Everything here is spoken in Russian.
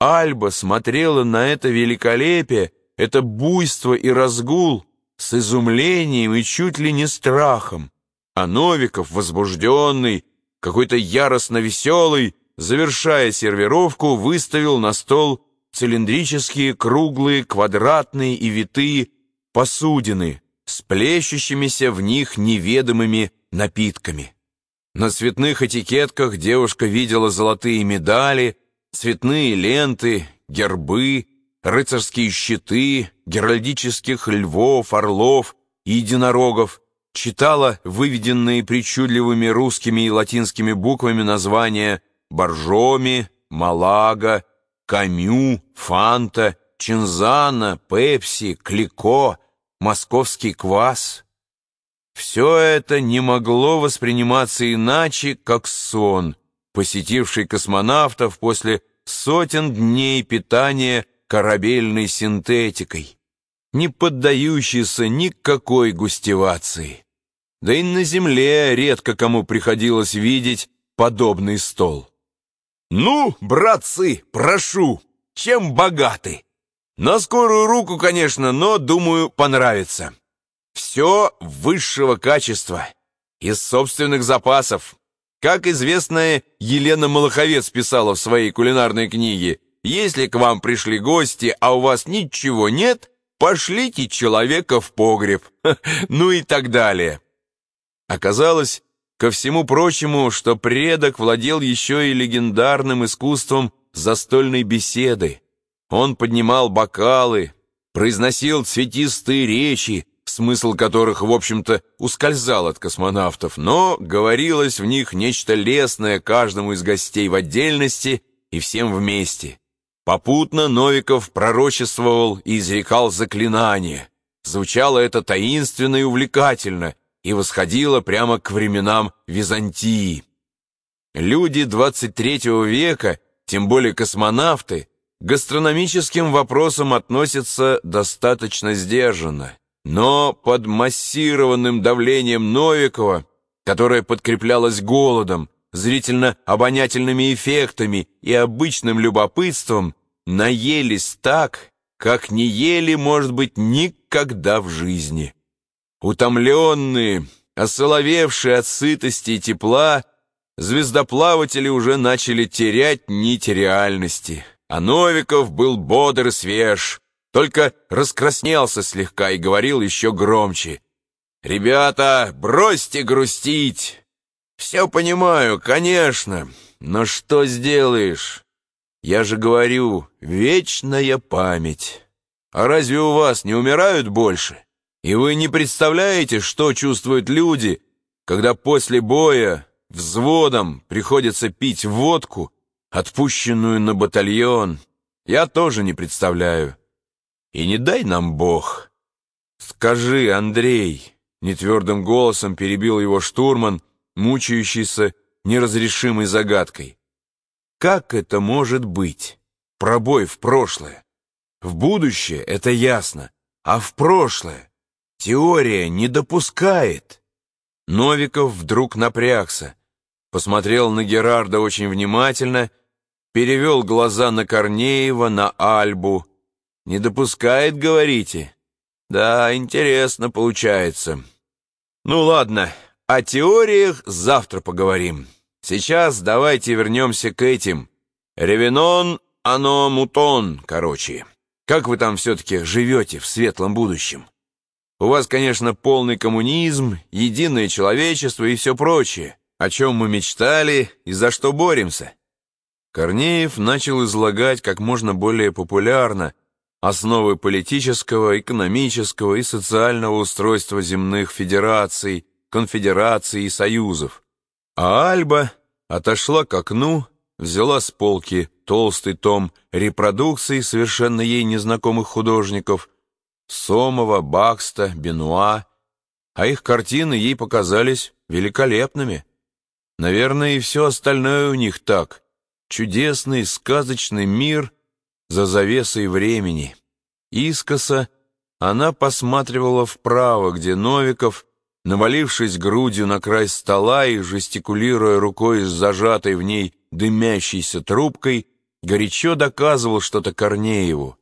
Альба смотрела на это великолепие, это буйство и разгул с изумлением и чуть ли не страхом. А Новиков, возбужденный, какой-то яростно веселый, завершая сервировку, выставил на стол цилиндрические, круглые, квадратные и витые посудины с плещущимися в них неведомыми напитками. На цветных этикетках девушка видела золотые медали, цветные ленты, гербы, рыцарские щиты, геральдических львов, орлов и единорогов, читала выведенные причудливыми русскими и латинскими буквами названия Боржоми, Малага, Камю, Фанта, Чинзана, Пепси, Клико, Московский квас. Все это не могло восприниматься иначе, как сон, посетивший космонавтов после сотен дней питания корабельной синтетикой, не поддающийся никакой густевации. Да и на Земле редко кому приходилось видеть подобный стол. «Ну, братцы, прошу, чем богаты?» «На скорую руку, конечно, но, думаю, понравится. Все высшего качества, из собственных запасов. Как известная Елена Малаховец писала в своей кулинарной книге, «Если к вам пришли гости, а у вас ничего нет, пошлите человека в погреб». Ну и так далее. Оказалось, Ко всему прочему, что предок владел еще и легендарным искусством застольной беседы. Он поднимал бокалы, произносил цветистые речи, смысл которых, в общем-то, ускользал от космонавтов, но говорилось в них нечто лестное каждому из гостей в отдельности и всем вместе. Попутно Новиков пророчествовал и изрекал заклинания. Звучало это таинственно и увлекательно, и восходила прямо к временам Византии. Люди 23 века, тем более космонавты, к гастрономическим вопросам относятся достаточно сдержанно. Но под массированным давлением Новикова, которое подкреплялось голодом, зрительно-обонятельными эффектами и обычным любопытством, наелись так, как не ели, может быть, никогда в жизни. Утомленные, осоловевшие от сытости и тепла, звездоплаватели уже начали терять нить реальности. А Новиков был бодр и свеж, только раскраснелся слегка и говорил еще громче. «Ребята, бросьте грустить! Все понимаю, конечно, но что сделаешь? Я же говорю, вечная память. А разве у вас не умирают больше?» И вы не представляете, что чувствуют люди, когда после боя взводом приходится пить водку, отпущенную на батальон. Я тоже не представляю. И не дай нам Бог. Скажи, Андрей, нетвердым голосом перебил его штурман, мучающийся неразрешимой загадкой. Как это может быть? Пробой в прошлое. В будущее это ясно, а в прошлое Теория не допускает. Новиков вдруг напрягся, посмотрел на Герарда очень внимательно, перевел глаза на Корнеева, на Альбу. «Не допускает, говорите?» «Да, интересно получается. Ну ладно, о теориях завтра поговорим. Сейчас давайте вернемся к этим. Ревенон, оно мутон, короче. Как вы там все-таки живете в светлом будущем?» У вас, конечно, полный коммунизм, единое человечество и все прочее, о чем мы мечтали и за что боремся». Корнеев начал излагать как можно более популярно основы политического, экономического и социального устройства земных федераций, конфедераций и союзов. А Альба отошла к окну, взяла с полки толстый том репродукций совершенно ей незнакомых художников – Сомова, Бакста, Бенуа, а их картины ей показались великолепными. Наверное, и все остальное у них так. Чудесный, сказочный мир за завесой времени. Искоса она посматривала вправо, где Новиков, навалившись грудью на край стола и жестикулируя рукой с зажатой в ней дымящейся трубкой, горячо доказывал что-то Корнееву,